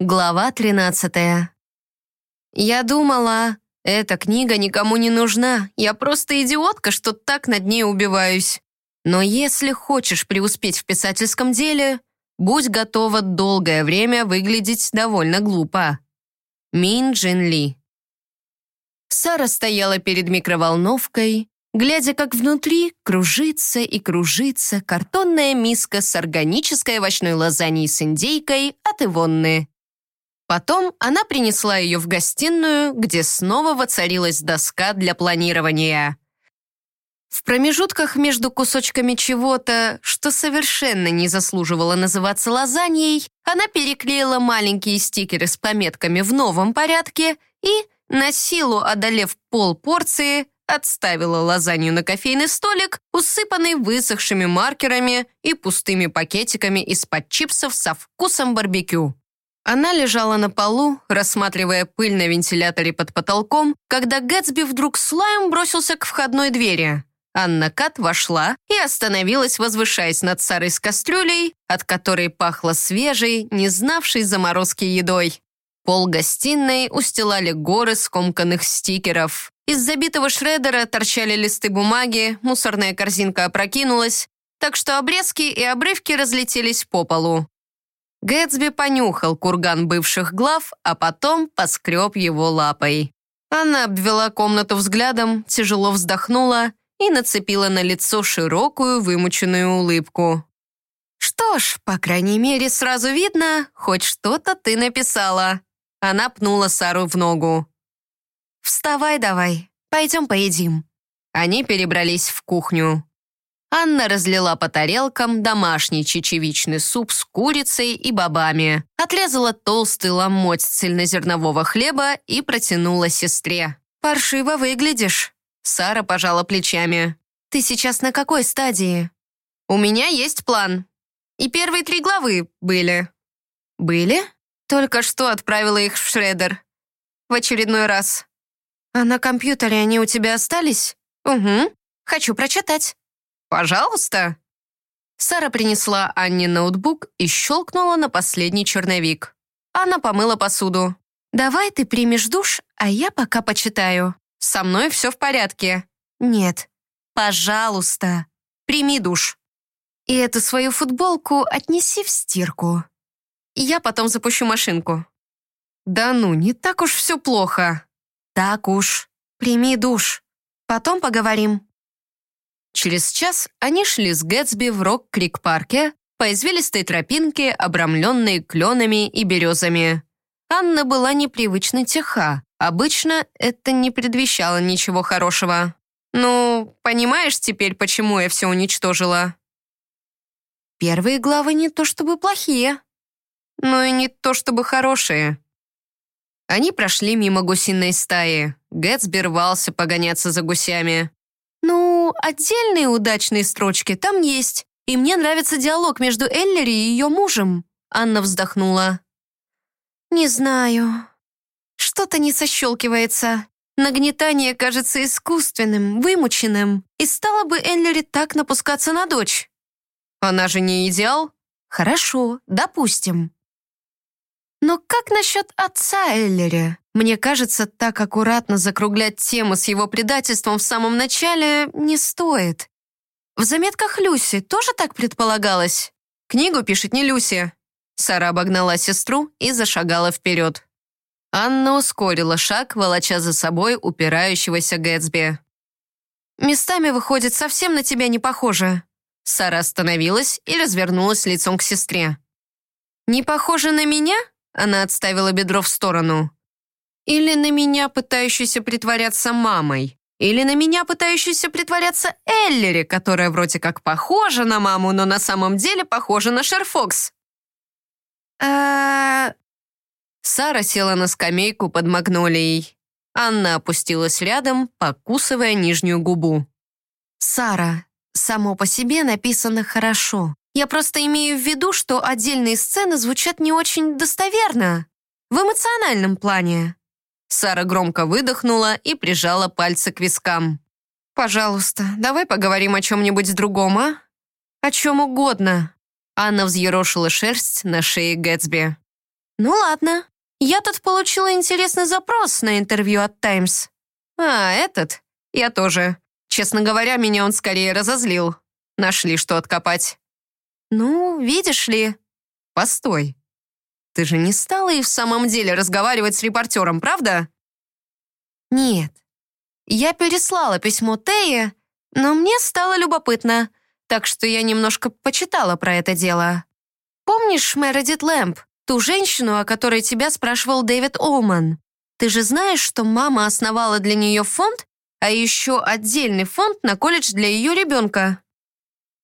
Глава 13. Я думала, эта книга никому не нужна. Я просто идиотка, что так над ней убиваюсь. Но если хочешь преуспеть в писательском деле, будь готова долгое время выглядеть довольно глупо. Мин Джин Ли. Сара стояла перед микроволновкой, глядя, как внутри кружится и кружится картонная миска с органической овощной лазаньей с индейкой от Ивонны. Потом она принесла ее в гостиную, где снова воцарилась доска для планирования. В промежутках между кусочками чего-то, что совершенно не заслуживало называться лазаньей, она переклеила маленькие стикеры с пометками в новом порядке и, на силу одолев пол порции, отставила лазанью на кофейный столик, усыпанный высохшими маркерами и пустыми пакетиками из-под чипсов со вкусом барбекю. Она лежала на полу, рассматривая пыль на вентиляторе под потолком, когда Гэтсби вдруг слаем бросился к входной двери. Анна Кат вошла и остановилась, возвышаясь над Сарой с кастрюлей, от которой пахло свежей, не знавшей заморозки едой. Пол гостиной устилали горы скомканных стикеров. Из забитого шредера торчали листы бумаги, мусорная корзинка опрокинулась, так что обрезки и обрывки разлетелись по полу. Гэтсби понюхал курган бывших глав, а потом поскреб его лапой. Она обвела комнату взглядом, тяжело вздохнула и нацепила на лицо широкую вымученную улыбку. «Что ж, по крайней мере, сразу видно, хоть что-то ты написала». Она пнула Сару в ногу. «Вставай давай, пойдем поедим». Они перебрались в кухню. Анна разлила по тарелкам домашний чечевичный суп с курицей и бобами, отрезала толстый ломоть цельнозернового хлеба и протянула сестре. «Паршиво выглядишь». Сара пожала плечами. «Ты сейчас на какой стадии?» «У меня есть план. И первые три главы были». «Были?» Только что отправила их в шредер. В очередной раз. «А на компьютере они у тебя остались?» «Угу. Хочу прочитать». «Пожалуйста». Сара принесла Анне ноутбук и щелкнула на последний черновик. Она помыла посуду. «Давай ты примешь душ, а я пока почитаю. Со мной все в порядке». «Нет». «Пожалуйста, прими душ». «И эту свою футболку отнеси в стирку. Я потом запущу машинку». «Да ну, не так уж все плохо». «Так уж. Прими душ. Потом поговорим». Через час они шли с Гэтсби в Рок-Крик-парке по извилистой тропинке, обрамленной кленами и березами. Анна была непривычно тиха. Обычно это не предвещало ничего хорошего. «Ну, понимаешь теперь, почему я все уничтожила?» Первые главы не то чтобы плохие, но и не то чтобы хорошие. Они прошли мимо гусиной стаи. Гэтсби рвался погоняться за гусями. «Ну, отдельные удачные строчки там есть, и мне нравится диалог между Эллери и ее мужем», Анна вздохнула. «Не знаю. Что-то не сощелкивается. Нагнетание кажется искусственным, вымученным. И стала бы Эллери так напускаться на дочь?» «Она же не идеал?» «Хорошо, допустим. Но как насчет отца Эллери? Мне кажется, так аккуратно закруглять тему с его предательством в самом начале не стоит. В заметках Люси тоже так предполагалось? Книгу пишет не Люси. Сара обогнала сестру и зашагала вперед. Анна ускорила шаг, волоча за собой упирающегося Гэтсби. «Местами, выходит, совсем на тебя не похоже». Сара остановилась и развернулась лицом к сестре. «Не похоже на меня?» Она отставила бедро в сторону. Или на меня, пытающуюся притворяться мамой. Или на меня, пытающуюся притворяться Эллери, которая вроде как похожа на маму, но на самом деле похожа на Шерфокс. а Сара села на скамейку под магнолией. Анна опустилась рядом, покусывая нижнюю губу. «Сара, само по себе написано хорошо. Я просто имею в виду, что отдельные сцены звучат не очень достоверно. В эмоциональном плане». Сара громко выдохнула и прижала пальцы к вискам. «Пожалуйста, давай поговорим о чем-нибудь другом, а? О чем угодно». Анна взъерошила шерсть на шее Гэтсби. Ну ладно. Я тут получила интересный запрос на интервью от «Таймс». А, этот? Я тоже. Честно говоря, меня он скорее разозлил. Нашли, что откопать. Ну, видишь ли... Постой. Ты же не стала и в самом деле разговаривать с репортером, правда? Нет. Я переслала письмо Тее, но мне стало любопытно, так что я немножко почитала про это дело. Помнишь Мередит Лэмп, ту женщину, о которой тебя спрашивал Дэвид Олман? Ты же знаешь, что мама основала для нее фонд, а еще отдельный фонд на колледж для ее ребенка.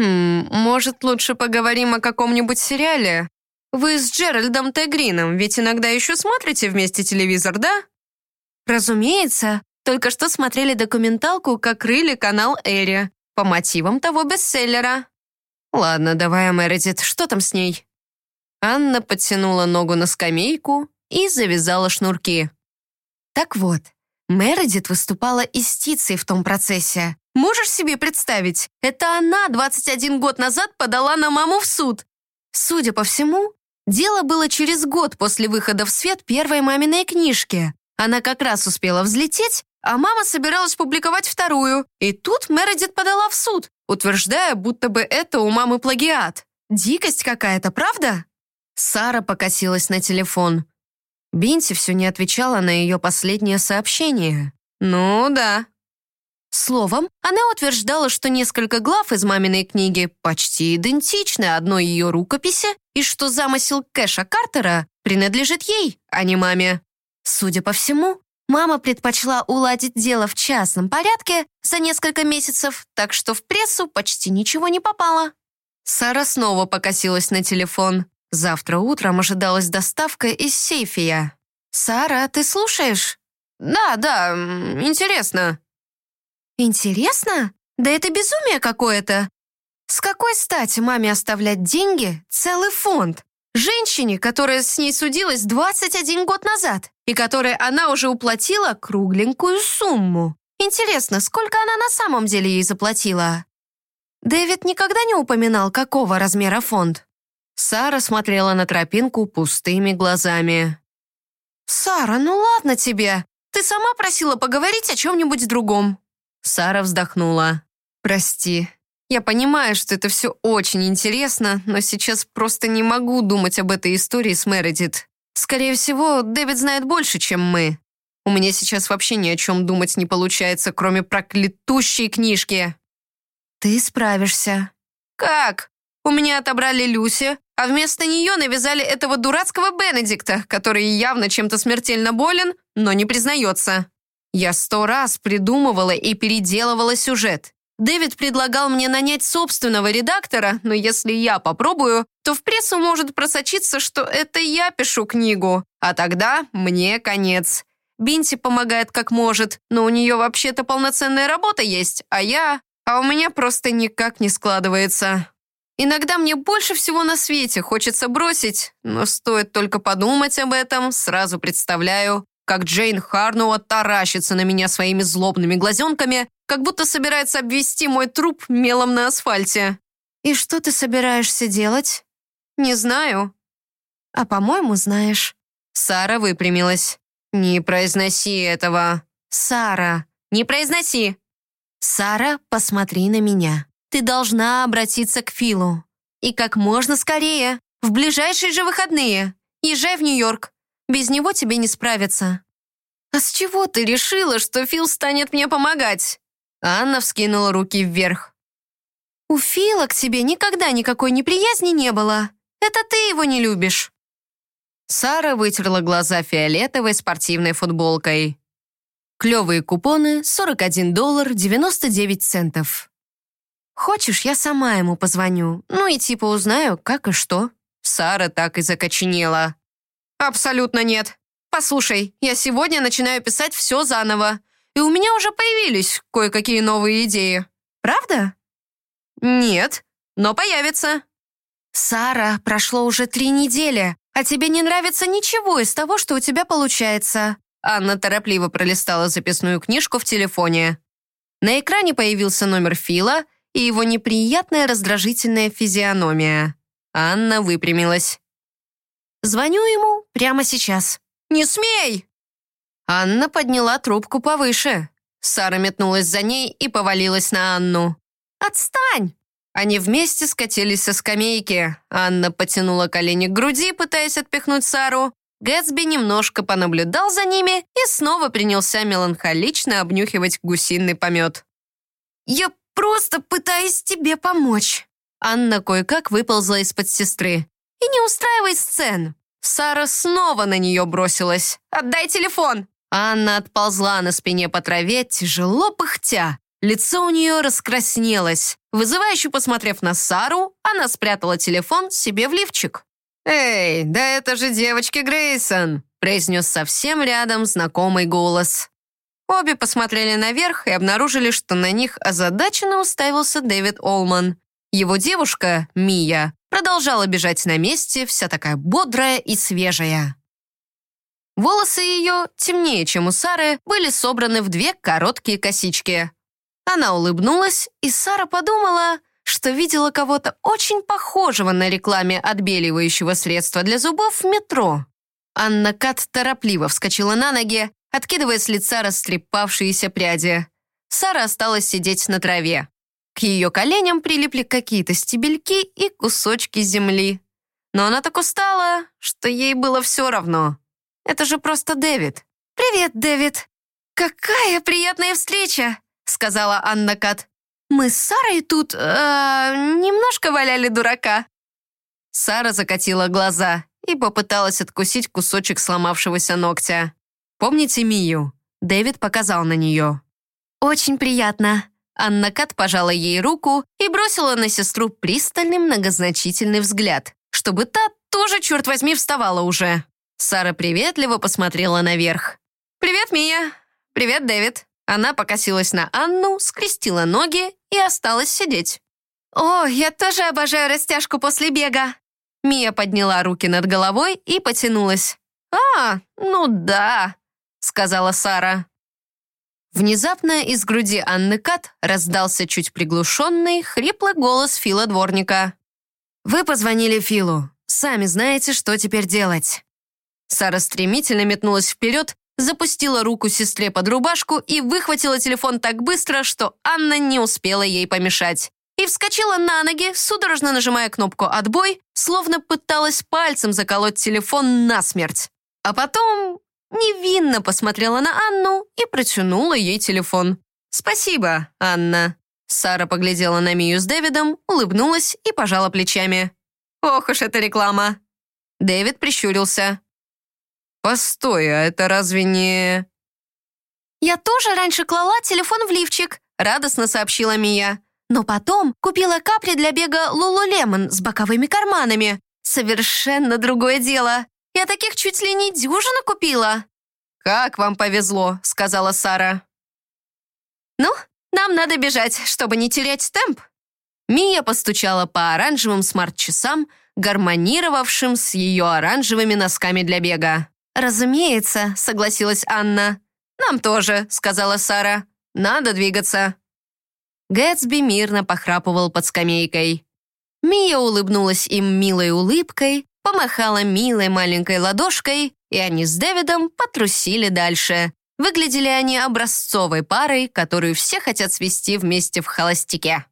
Хм, может, лучше поговорим о каком-нибудь сериале? Вы с Джеральдом Т. Грином ведь иногда еще смотрите вместе телевизор, да? Разумеется. Только что смотрели документалку «Как рыли канал Эри» по мотивам того бестселлера. Ладно, давай, Мередит, что там с ней? Анна подтянула ногу на скамейку и завязала шнурки. Так вот, Мередит выступала истицей в том процессе. Можешь себе представить, это она 21 год назад подала на маму в суд. Судя по всему, дело было через год после выхода в свет первой маминой книжки. Она как раз успела взлететь, а мама собиралась публиковать вторую. И тут Мередит подала в суд, утверждая, будто бы это у мамы плагиат. Дикость какая-то, правда? Сара покосилась на телефон. Бинти все не отвечала на ее последнее сообщение. «Ну да». Словом, она утверждала, что несколько глав из маминой книги почти идентичны одной ее рукописи и что замысел Кэша Картера принадлежит ей, а не маме. Судя по всему, мама предпочла уладить дело в частном порядке за несколько месяцев, так что в прессу почти ничего не попало. Сара снова покосилась на телефон. Завтра утром ожидалась доставка из Сейфия. «Сара, ты слушаешь?» «Да, да, интересно». «Интересно? Да это безумие какое-то. С какой стати маме оставлять деньги, целый фонд, женщине, которая с ней судилась 21 год назад и которой она уже уплатила кругленькую сумму? Интересно, сколько она на самом деле ей заплатила?» Дэвид никогда не упоминал, какого размера фонд. Сара смотрела на тропинку пустыми глазами. «Сара, ну ладно тебе. Ты сама просила поговорить о чем-нибудь другом». Сара вздохнула. «Прости. Я понимаю, что это все очень интересно, но сейчас просто не могу думать об этой истории с Мередит. Скорее всего, Дэвид знает больше, чем мы. У меня сейчас вообще ни о чем думать не получается, кроме проклятущей книжки». «Ты справишься». «Как? У меня отобрали Люси, а вместо нее навязали этого дурацкого Бенедикта, который явно чем-то смертельно болен, но не признается. Я сто раз придумывала и переделывала сюжет. Дэвид предлагал мне нанять собственного редактора, но если я попробую, то в прессу может просочиться, что это я пишу книгу, а тогда мне конец. Бинти помогает как может, но у нее вообще-то полноценная работа есть, а я... А у меня просто никак не складывается. Иногда мне больше всего на свете хочется бросить, но стоит только подумать об этом, сразу представляю, как Джейн Харнуа таращится на меня своими злобными глазенками, как будто собирается обвести мой труп мелом на асфальте. «И что ты собираешься делать?» «Не знаю». «А, по-моему, знаешь». Сара выпрямилась. «Не произноси этого». «Сара, не произноси». «Сара, посмотри на меня». Ты должна обратиться к Филу. И как можно скорее. В ближайшие же выходные. Езжай в Нью-Йорк. Без него тебе не справиться». «А с чего ты решила, что Фил станет мне помогать?» Анна вскинула руки вверх. «У Фила к тебе никогда никакой неприязни не было. Это ты его не любишь». Сара вытерла глаза фиолетовой спортивной футболкой. Клевые купоны 41 доллар 99 центов. Хочешь, я сама ему позвоню, ну и типа узнаю, как и что». Сара так и закоченела. «Абсолютно нет. Послушай, я сегодня начинаю писать все заново, и у меня уже появились кое-какие новые идеи. Правда?» «Нет, но появится». «Сара, прошло уже три недели, а тебе не нравится ничего из того, что у тебя получается». Анна торопливо пролистала записную книжку в телефоне. На экране появился номер Фила — и его неприятная раздражительная физиономия. Анна выпрямилась. Звоню ему прямо сейчас». «Не смей!» Анна подняла трубку повыше. Сара метнулась за ней и повалилась на Анну. «Отстань!» Они вместе скатились со скамейки. Анна потянула колени к груди, пытаясь отпихнуть Сару. Гэтсби немножко понаблюдал за ними и снова принялся меланхолично обнюхивать гусиный помет. «Я просто пытаюсь тебе помочь». Анна кое-как выползла из-под сестры. «И не устраивай сцен». Сара снова на нее бросилась. «Отдай телефон!» Анна отползла на спине по траве, тяжело пыхтя. Лицо у нее раскраснелось. Вызывающе посмотрев на Сару, она спрятала телефон себе в лифчик. «Эй, да это же девочки Грейсон!» произнес совсем рядом знакомый голос. Обе посмотрели наверх и обнаружили, что на них озадаченно уставился Дэвид Олман. Его девушка, Мия, продолжала бежать на месте, вся такая бодрая и свежая. Волосы ее, темнее, чем у Сары, были собраны в две короткие косички. Она улыбнулась, и Сара подумала, что видела кого-то очень похожего на рекламе отбеливающего средства для зубов в метро. Анна Кат торопливо вскочила на ноги, откидывая с лица растрепавшиеся пряди. Сара осталась сидеть на траве. К ее коленям прилипли какие-то стебельки и кусочки земли. Но она так устала, что ей было все равно. Это же просто Дэвид. «Привет, Дэвид! Какая приятная встреча!» сказала Анна Кат. «Мы с Сарой тут э, немножко валяли дурака». Сара закатила глаза и попыталась откусить кусочек сломавшегося ногтя. «Помните Мию?» Дэвид показал на нее. «Очень приятно». Анна Кат пожала ей руку и бросила на сестру пристальный многозначительный взгляд, чтобы та тоже, черт возьми, вставала уже. Сара приветливо посмотрела наверх. «Привет, Мия! Привет, Дэвид!» Она покосилась на Анну, скрестила ноги и осталась сидеть. «О, я тоже обожаю растяжку после бега!» Мия подняла руки над головой и потянулась. «А, ну да», — сказала Сара. Внезапно из груди Анны Кат раздался чуть приглушенный, хриплый голос Фила Дворника. «Вы позвонили Филу. Сами знаете, что теперь делать». Сара стремительно метнулась вперед запустила руку сестре под рубашку и выхватила телефон так быстро, что Анна не успела ей помешать. И вскочила на ноги, судорожно нажимая кнопку «Отбой», словно пыталась пальцем заколоть телефон насмерть. А потом невинно посмотрела на Анну и протянула ей телефон. «Спасибо, Анна». Сара поглядела на Мию с Дэвидом, улыбнулась и пожала плечами. «Ох уж эта реклама!» Дэвид прищурился. «Постой, а это разве не...» «Я тоже раньше клала телефон в лифчик», — радостно сообщила Мия. «Но потом купила капли для бега Лулулемон с боковыми карманами. Совершенно другое дело. Я таких чуть ли не дюжину купила». «Как вам повезло», — сказала Сара. «Ну, нам надо бежать, чтобы не терять темп». Мия постучала по оранжевым смарт-часам, гармонировавшим с ее оранжевыми носками для бега. «Разумеется», — согласилась Анна. «Нам тоже», — сказала Сара. «Надо двигаться». Гэтсби мирно похрапывал под скамейкой. Мия улыбнулась им милой улыбкой, помахала милой маленькой ладошкой, и они с Дэвидом потрусили дальше. Выглядели они образцовой парой, которую все хотят свести вместе в холостяке.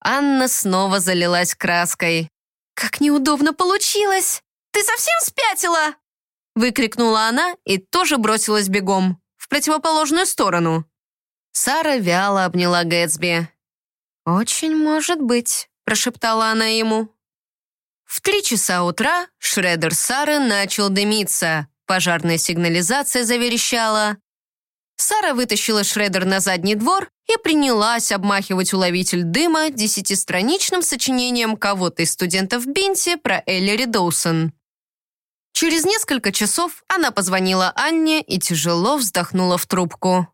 Анна снова залилась краской. «Как неудобно получилось! Ты совсем спятила?» Выкрикнула она и тоже бросилась бегом, в противоположную сторону. Сара вяло обняла Гэтсби. «Очень может быть», — прошептала она ему. В три часа утра шредер Сары начал дымиться. Пожарная сигнализация заверещала. Сара вытащила шредер на задний двор и принялась обмахивать уловитель дыма десятистраничным сочинением кого-то из студентов Бинти про Эллири Доусон. Через несколько часов она позвонила Анне и тяжело вздохнула в трубку.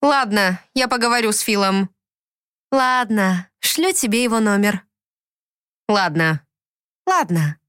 «Ладно, я поговорю с Филом». «Ладно, шлю тебе его номер». «Ладно». «Ладно».